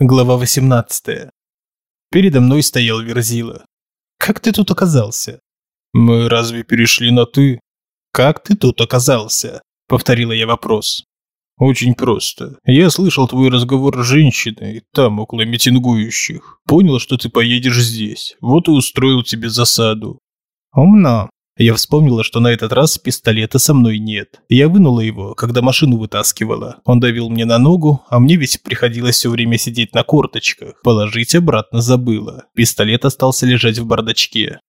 Глава 18. Передо мной стоял Верзила. «Как ты тут оказался?» «Мы разве перешли на «ты»?» «Как ты тут оказался?» – повторила я вопрос. «Очень просто. Я слышал твой разговор с женщиной, там, около митингующих. Понял, что ты поедешь здесь. Вот и устроил тебе засаду». «Умно. Я вспомнила, что на этот раз пистолета со мной нет. Я вынула его, когда машину вытаскивала. Он давил мне на ногу, а мне ведь приходилось все время сидеть на корточках. Положить обратно забыла. Пистолет остался лежать в бардачке.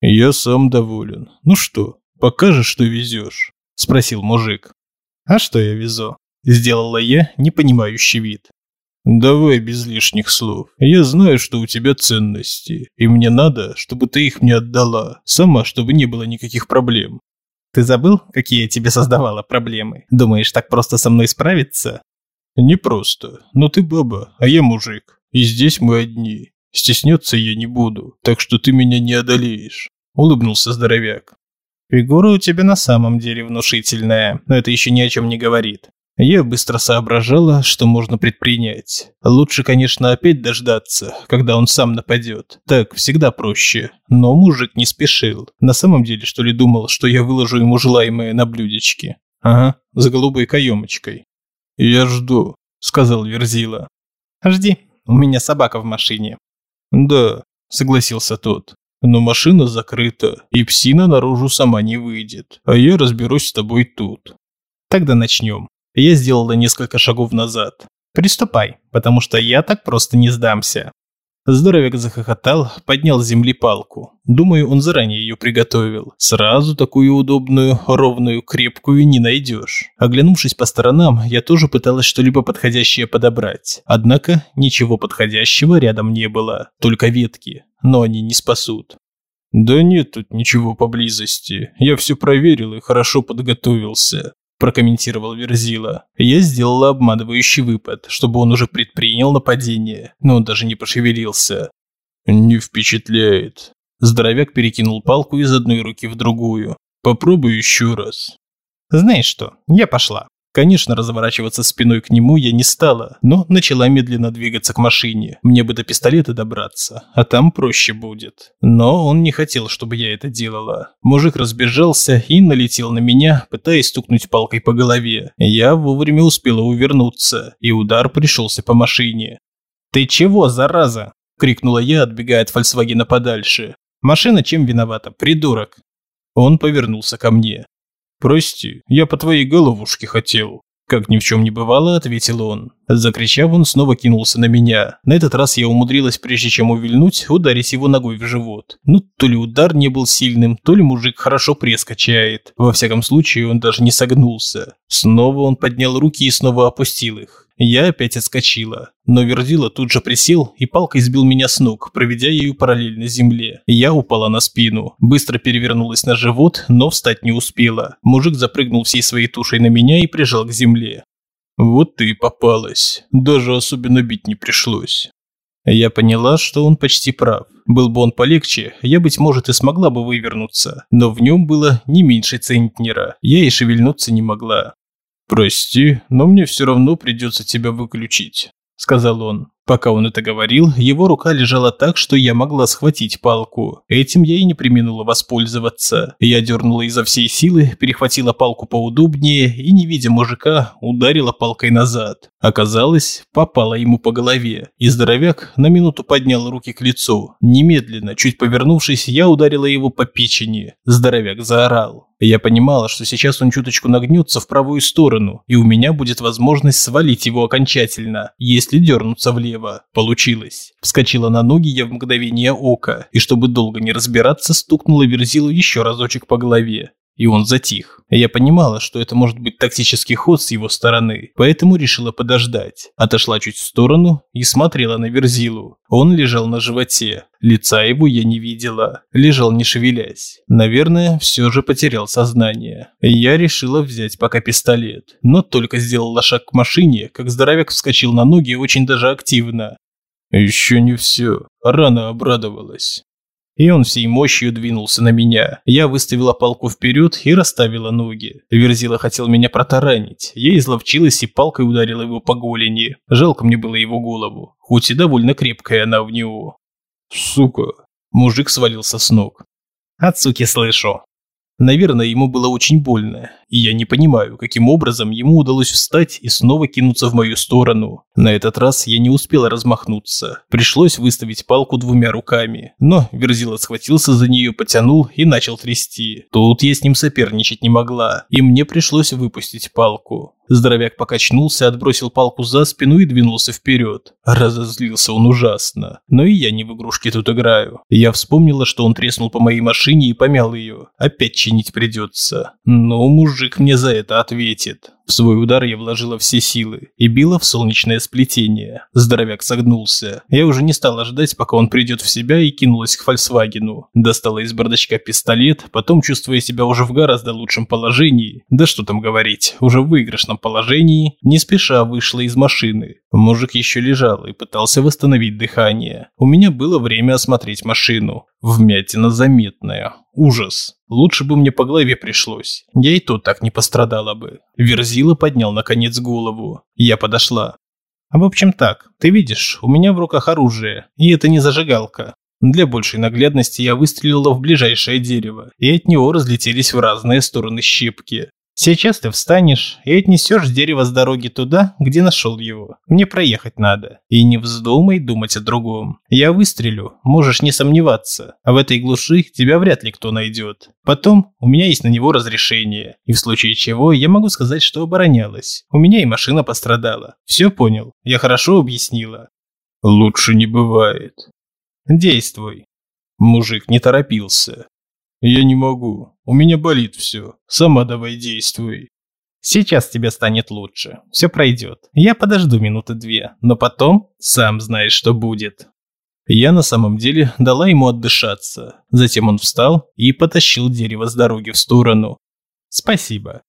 «Я сам доволен. Ну что, покажешь, что везешь?» – спросил мужик. «А что я везу?» – сделала я непонимающий вид. «Давай без лишних слов. Я знаю, что у тебя ценности, и мне надо, чтобы ты их мне отдала, сама, чтобы не было никаких проблем». «Ты забыл, какие я тебе создавала проблемы? Думаешь, так просто со мной справиться?» «Не просто. Но ты баба, а я мужик. И здесь мы одни. Стесняться я не буду, так что ты меня не одолеешь», – улыбнулся здоровяк. «Фигура у тебя на самом деле внушительная, но это еще ни о чем не говорит. Я быстро соображала, что можно предпринять. Лучше, конечно, опять дождаться, когда он сам нападет. Так всегда проще. Но мужик не спешил. На самом деле, что ли, думал, что я выложу ему желаемое на блюдечке? Ага, с голубой каемочкой. «Я жду», — сказал Верзила. «Жди, у меня собака в машине». «Да», — согласился тот. «Но машина закрыта, и псина наружу сама не выйдет, а я разберусь с тобой тут». «Тогда начнем». Я сделала несколько шагов назад. «Приступай, потому что я так просто не сдамся». Здоровяк захохотал, поднял с земли палку. Думаю, он заранее ее приготовил. Сразу такую удобную, ровную, крепкую не найдешь. Оглянувшись по сторонам, я тоже пыталась что-либо подходящее подобрать. Однако ничего подходящего рядом не было, только ветки. Но они не спасут. «Да нет тут ничего поблизости. Я все проверил и хорошо подготовился прокомментировал Верзила. Я сделала обманывающий выпад, чтобы он уже предпринял нападение, но он даже не пошевелился. Не впечатляет. Здоровяк перекинул палку из одной руки в другую. Попробуй еще раз. Знаешь что, я пошла. Конечно, разворачиваться спиной к нему я не стала, но начала медленно двигаться к машине. Мне бы до пистолета добраться, а там проще будет. Но он не хотел, чтобы я это делала. Мужик разбежался и налетел на меня, пытаясь стукнуть палкой по голове. Я вовремя успела увернуться, и удар пришелся по машине. «Ты чего, зараза?» – крикнула я, отбегая от Фольксвагена подальше. «Машина чем виновата, придурок?» Он повернулся ко мне. «Прости, я по твоей головушке хотел». Как ни в чем не бывало, ответил он. Закричав, он снова кинулся на меня. На этот раз я умудрилась, прежде чем увильнуть, ударить его ногой в живот. Ну, то ли удар не был сильным, то ли мужик хорошо пресс качает. Во всяком случае, он даже не согнулся. Снова он поднял руки и снова опустил их. Я опять отскочила, но Вердила тут же присел и палкой сбил меня с ног, проведя ею параллельно земле. Я упала на спину, быстро перевернулась на живот, но встать не успела. Мужик запрыгнул всей своей тушей на меня и прижал к земле. «Вот ты и попалась. Даже особенно бить не пришлось». Я поняла, что он почти прав. Был бы он полегче, я, быть может, и смогла бы вывернуться. Но в нем было не меньше центнера. Я и шевельнуться не могла. «Прости, но мне все равно придется тебя выключить», – сказал он. Пока он это говорил, его рука лежала так, что я могла схватить палку. Этим я и не применула воспользоваться. Я дернула изо всей силы, перехватила палку поудобнее и, не видя мужика, ударила палкой назад. Оказалось, попала ему по голове, и здоровяк на минуту поднял руки к лицу. Немедленно, чуть повернувшись, я ударила его по печени. Здоровяк заорал. Я понимала, что сейчас он чуточку нагнется в правую сторону, и у меня будет возможность свалить его окончательно, если дернуться влево. Получилось. Вскочила на ноги я в мгновение ока, и чтобы долго не разбираться, стукнула Верзилу еще разочек по голове и он затих. Я понимала, что это может быть тактический ход с его стороны, поэтому решила подождать. Отошла чуть в сторону и смотрела на Верзилу. Он лежал на животе. Лица его я не видела. Лежал не шевелясь. Наверное, все же потерял сознание. Я решила взять пока пистолет. Но только сделала шаг к машине, как здоровяк вскочил на ноги очень даже активно. Еще не все. Рано обрадовалась. И он всей мощью двинулся на меня. Я выставила палку вперед и расставила ноги. Верзила хотел меня протаранить. Я изловчилась и палкой ударила его по голени. Жалко мне было его голову, хоть и довольно крепкая она в него. «Сука!» Мужик свалился с ног. «От суки слышу!» Наверное, ему было очень больно, и я не понимаю, каким образом ему удалось встать и снова кинуться в мою сторону. На этот раз я не успела размахнуться. Пришлось выставить палку двумя руками, но Верзила схватился за нее, потянул и начал трясти. Тут я с ним соперничать не могла, и мне пришлось выпустить палку. Здоровяк покачнулся, отбросил палку за спину и двинулся вперед. Разозлился он ужасно. Но и я не в игрушки тут играю. Я вспомнила, что он треснул по моей машине и помял ее. Опять чинить придется. Но мужик мне за это ответит. В свой удар я вложила все силы и била в солнечное сплетение. Здоровяк согнулся. Я уже не стала ждать, пока он придет в себя и кинулась к Фольксвагену. Достала из бардачка пистолет, потом, чувствуя себя уже в гораздо лучшем положении, да что там говорить, уже в выигрышном положении, не спеша вышла из машины. Мужик еще лежал и пытался восстановить дыхание. У меня было время осмотреть машину. Вмятина заметная. Ужас. Лучше бы мне по голове пришлось. Я и то так не пострадала бы. Верзила поднял наконец голову. Я подошла. В общем так, ты видишь, у меня в руках оружие, и это не зажигалка. Для большей наглядности я выстрелила в ближайшее дерево, и от него разлетелись в разные стороны щепки. Сейчас ты встанешь и отнесешь дерево с дороги туда, где нашел его. Мне проехать надо. И не вздумай думать о другом. Я выстрелю, можешь не сомневаться. А в этой глуши тебя вряд ли кто найдет. Потом у меня есть на него разрешение. И в случае чего я могу сказать, что оборонялась. У меня и машина пострадала. Все понял? Я хорошо объяснила. Лучше не бывает. Действуй. Мужик не торопился. «Я не могу. У меня болит все. Сама давай действуй». «Сейчас тебе станет лучше. Все пройдет. Я подожду минуты две, но потом сам знаешь, что будет». Я на самом деле дала ему отдышаться. Затем он встал и потащил дерево с дороги в сторону. «Спасибо.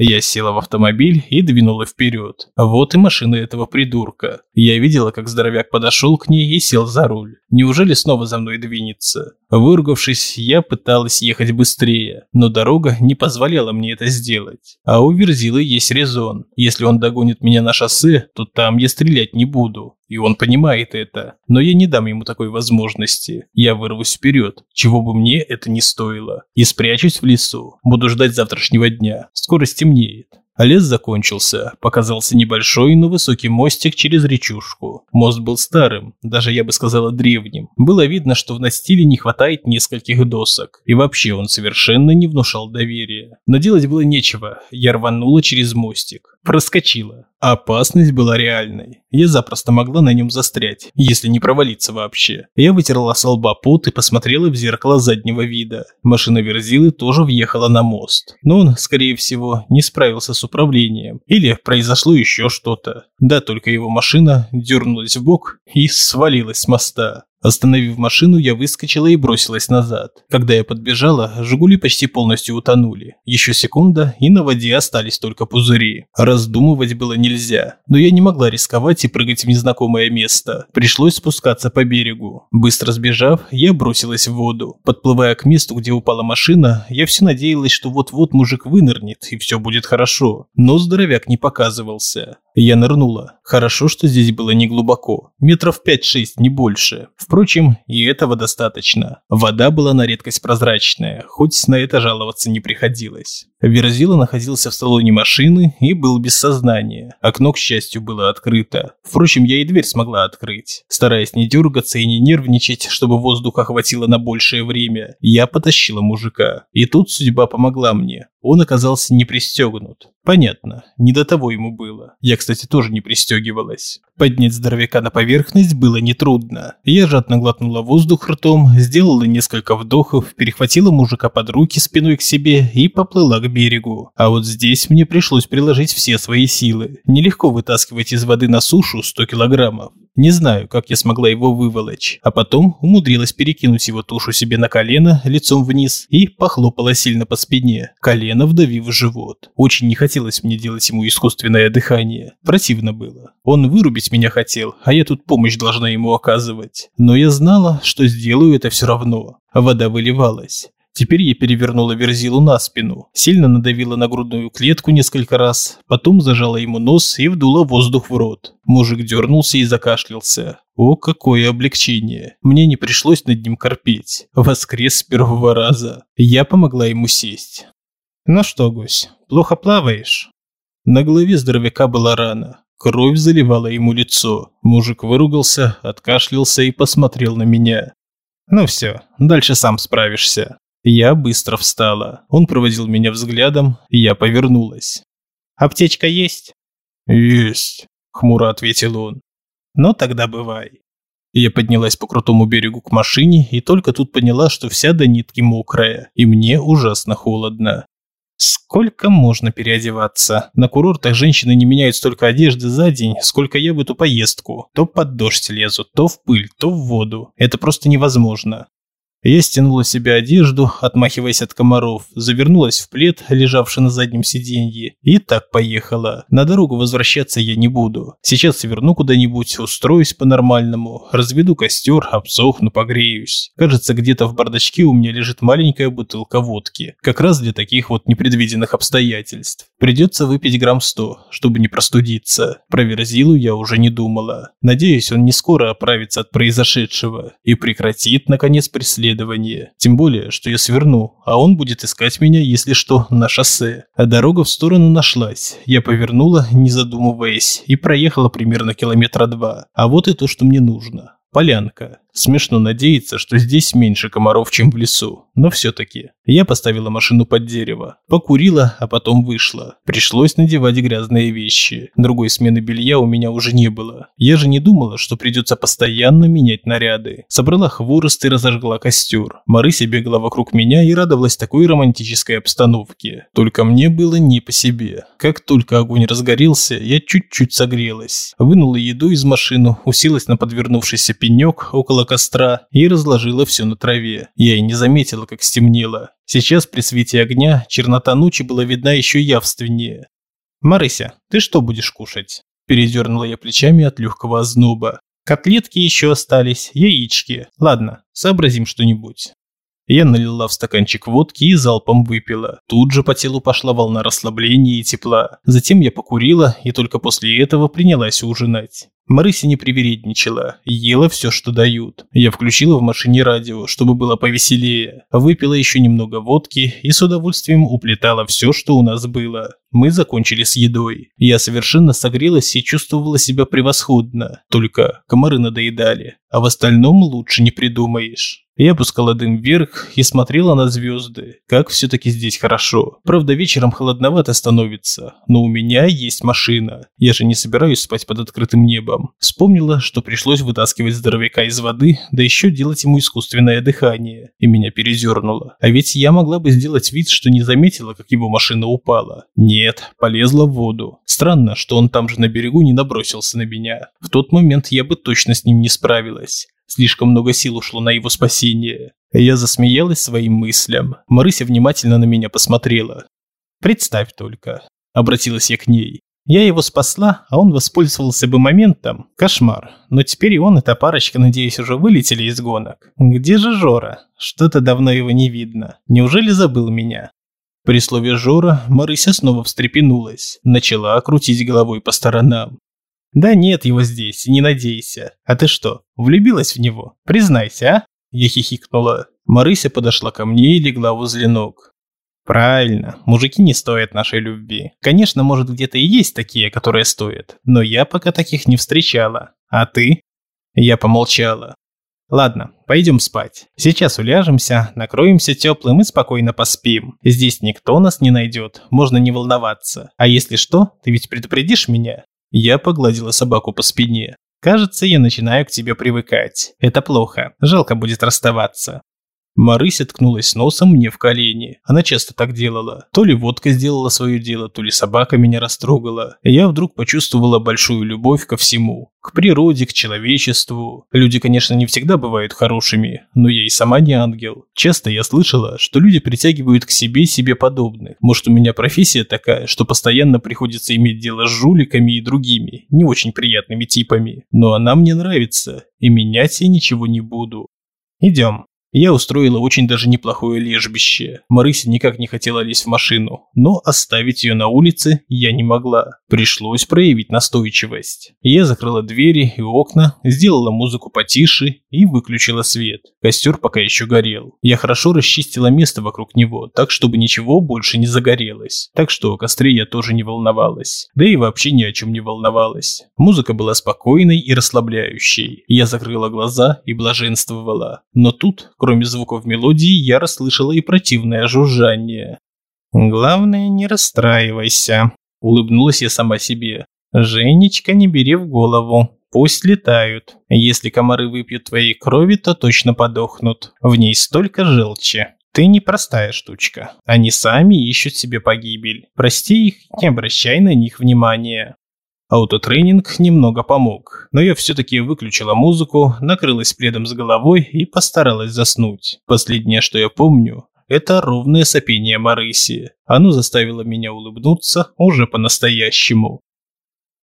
Я села в автомобиль и двинула вперед. Вот и машина этого придурка. Я видела, как здоровяк подошел к ней и сел за руль. Неужели снова за мной двинется? Выругавшись, я пыталась ехать быстрее, но дорога не позволяла мне это сделать. А у Верзилы есть резон. Если он догонит меня на шоссе, то там я стрелять не буду. И он понимает это. Но я не дам ему такой возможности. Я вырвусь вперед, чего бы мне это ни стоило. И спрячусь в лесу. Буду ждать завтрашнего дня. Скоро стемнеет. А лес закончился. Показался небольшой, но высокий мостик через речушку. Мост был старым, даже я бы сказала древним. Было видно, что в настиле не хватает нескольких досок. И вообще он совершенно не внушал доверия. Но делать было нечего. Я рванула через мостик. Проскочила. Опасность была реальной. Я запросто могла на нем застрять, если не провалиться вообще. Я вытерла с лба пот и посмотрела в зеркало заднего вида. Машина Верзилы тоже въехала на мост. Но он, скорее всего, не справился с управлением. Или произошло еще что-то. Да, только его машина дернулась в бок и свалилась с моста. Остановив машину, я выскочила и бросилась назад. Когда я подбежала, «Жигули» почти полностью утонули. Еще секунда, и на воде остались только пузыри. Раздумывать было нельзя, но я не могла рисковать и прыгать в незнакомое место. Пришлось спускаться по берегу. Быстро сбежав, я бросилась в воду. Подплывая к месту, где упала машина, я все надеялась, что вот-вот мужик вынырнет, и все будет хорошо. Но здоровяк не показывался. Я нырнула. Хорошо, что здесь было не глубоко. Метров 5-6, не больше. Впрочем, и этого достаточно. Вода была на редкость прозрачная, хоть на это жаловаться не приходилось. Верзила находился в салоне машины и был без сознания. Окно, к счастью, было открыто. Впрочем, я и дверь смогла открыть. Стараясь не дергаться и не нервничать, чтобы воздуха хватило на большее время, я потащила мужика. И тут судьба помогла мне. Он оказался не пристегнут. Понятно, не до того ему было. Я, кстати, тоже не пристегивалась. Поднять здоровяка на поверхность было нетрудно. Я жадно глотнула воздух ртом, сделала несколько вдохов, перехватила мужика под руки спиной к себе и поплыла к берегу. А вот здесь мне пришлось приложить все свои силы. Нелегко вытаскивать из воды на сушу 100 килограммов. Не знаю, как я смогла его выволочь, а потом умудрилась перекинуть его тушу себе на колено лицом вниз и похлопала сильно по спине, колено вдавив в живот. Очень не хотелось мне делать ему искусственное дыхание. Противно было. Он вырубить меня хотел, а я тут помощь должна ему оказывать. Но я знала, что сделаю это все равно. Вода выливалась. Теперь я перевернула Верзилу на спину, сильно надавила на грудную клетку несколько раз, потом зажала ему нос и вдула воздух в рот. Мужик дернулся и закашлялся. О, какое облегчение. Мне не пришлось над ним корпеть. Воскрес с первого раза. Я помогла ему сесть. «Ну что, гусь, плохо плаваешь?» На голове здоровяка была рана. Кровь заливала ему лицо. Мужик выругался, откашлялся и посмотрел на меня. «Ну все, дальше сам справишься». Я быстро встала. Он проводил меня взглядом, и я повернулась. «Аптечка есть?» «Есть», – хмуро ответил он. «Ну тогда бывай». Я поднялась по крутому берегу к машине и только тут поняла, что вся до нитки мокрая, и мне ужасно холодно. Сколько можно переодеваться? На курортах женщины не меняют столько одежды за день, сколько я в эту поездку. То под дождь лезу, то в пыль, то в воду. Это просто невозможно. Я стянула себе одежду, отмахиваясь от комаров, завернулась в плед, лежавший на заднем сиденье, и так поехала. На дорогу возвращаться я не буду. Сейчас сверну куда-нибудь, устроюсь по-нормальному, разведу костер, обсохну, погреюсь. Кажется, где-то в бардачке у меня лежит маленькая бутылка водки. Как раз для таких вот непредвиденных обстоятельств. Придется выпить грамм сто, чтобы не простудиться. Про Верзилу я уже не думала. Надеюсь, он не скоро оправится от произошедшего и прекратит, наконец, преследование преследование. Тем более, что я сверну, а он будет искать меня, если что, на шоссе. А дорога в сторону нашлась. Я повернула, не задумываясь, и проехала примерно километра два. А вот и то, что мне нужно. Полянка. Смешно надеяться, что здесь меньше комаров, чем в лесу. Но все-таки. Я поставила машину под дерево. Покурила, а потом вышла. Пришлось надевать грязные вещи. Другой смены белья у меня уже не было. Я же не думала, что придется постоянно менять наряды. Собрала хворост и разожгла костер. Марыся бегала вокруг меня и радовалась такой романтической обстановке. Только мне было не по себе. Как только огонь разгорелся, я чуть-чуть согрелась. Вынула еду из машины, уселась на подвернувшийся пенек около костра и разложила все на траве. Я и не заметила, как стемнело. Сейчас при свете огня чернота ночи была видна еще явственнее. «Марыся, ты что будешь кушать?» Передернула я плечами от легкого озноба. «Котлетки еще остались, яички. Ладно, сообразим что-нибудь». Я налила в стаканчик водки и залпом выпила. Тут же по телу пошла волна расслабления и тепла. Затем я покурила и только после этого принялась ужинать. Марыся не привередничала, ела все, что дают. Я включила в машине радио, чтобы было повеселее. Выпила еще немного водки и с удовольствием уплетала все, что у нас было. Мы закончили с едой. Я совершенно согрелась и чувствовала себя превосходно. Только комары надоедали, а в остальном лучше не придумаешь. Я пускала дым вверх и смотрела на звезды. Как все-таки здесь хорошо. Правда, вечером холодновато становится, но у меня есть машина. Я же не собираюсь спать под открытым небом. Вспомнила, что пришлось вытаскивать здоровяка из воды, да еще делать ему искусственное дыхание. И меня перезернуло. А ведь я могла бы сделать вид, что не заметила, как его машина упала. Нет, полезла в воду. Странно, что он там же на берегу не набросился на меня. В тот момент я бы точно с ним не справилась. Слишком много сил ушло на его спасение. Я засмеялась своим мыслям. Марыся внимательно на меня посмотрела. «Представь только», – обратилась я к ней. «Я его спасла, а он воспользовался бы моментом. Кошмар. Но теперь и он, эта парочка, надеюсь, уже вылетели из гонок. Где же Жора? Что-то давно его не видно. Неужели забыл меня?» При слове «Жора» Марыся снова встрепенулась, начала крутить головой по сторонам. Да нет его здесь, не надейся. А ты что, влюбилась в него? Признайся, а? Я хихикнула. Марыся подошла ко мне и легла возле ног. Правильно, мужики не стоят нашей любви. Конечно, может где-то и есть такие, которые стоят, но я пока таких не встречала. А ты? Я помолчала. Ладно, пойдем спать. Сейчас уляжемся, накроемся теплым и спокойно поспим. Здесь никто нас не найдет, можно не волноваться. А если что, ты ведь предупредишь меня? Я погладила собаку по спине. Кажется, я начинаю к тебе привыкать. Это плохо. Жалко будет расставаться. Марыся ткнулась носом мне в колени. Она часто так делала. То ли водка сделала свое дело, то ли собака меня растрогала. Я вдруг почувствовала большую любовь ко всему. К природе, к человечеству. Люди, конечно, не всегда бывают хорошими, но я и сама не ангел. Часто я слышала, что люди притягивают к себе себе подобных. Может, у меня профессия такая, что постоянно приходится иметь дело с жуликами и другими, не очень приятными типами. Но она мне нравится, и менять я ничего не буду. Идем. Я устроила очень даже неплохое лежбище. Марыся никак не хотела лезть в машину, но оставить ее на улице я не могла. Пришлось проявить настойчивость. Я закрыла двери и окна, сделала музыку потише и выключила свет. Костер пока еще горел. Я хорошо расчистила место вокруг него, так чтобы ничего больше не загорелось. Так что о костре я тоже не волновалась. Да и вообще ни о чем не волновалась. Музыка была спокойной и расслабляющей. Я закрыла глаза и блаженствовала. Но тут Кроме звуков мелодии, я расслышала и противное жужжание. «Главное, не расстраивайся», – улыбнулась я сама себе. «Женечка, не бери в голову. Пусть летают. Если комары выпьют твоей крови, то точно подохнут. В ней столько желчи. Ты непростая штучка. Они сами ищут себе погибель. Прости их, не обращай на них внимания. Аутотренинг немного помог, но я все-таки выключила музыку, накрылась пледом с головой и постаралась заснуть. Последнее, что я помню, это ровное сопение Марыси. Оно заставило меня улыбнуться уже по-настоящему.